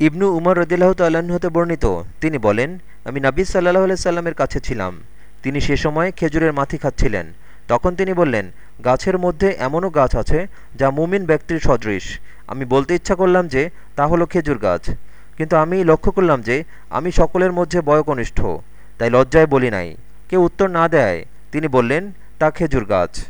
ইবনু উমর রদিল্লাহ তাল্লাহ্ন হতে বর্ণিত, তিনি বলেন, আমি নাবি সাল্লাহ আলাই সাল্লামের কাছে ছিলাম। তিনি সে সময় খেজুরের মাথি খাচ্ছিলেন। তখন তিনি বললেন, গাছের মধ্যে এমনও গাছ আছে যা মুমিন ব্যক্তির সদৃশ। আমি বলতে ইচ্ছা করলাম যে, তা হলো খেজুর গাছ। কিন্তু আমি লক্ষ্য করলাম যে, আমি সকলের মধ্যে বয়কনিষ্ঠ। তাই লজ্জায় বলি নাই। কেউ উত্তর না দেয় তিনি বললেন, তা খেজুর গাছ।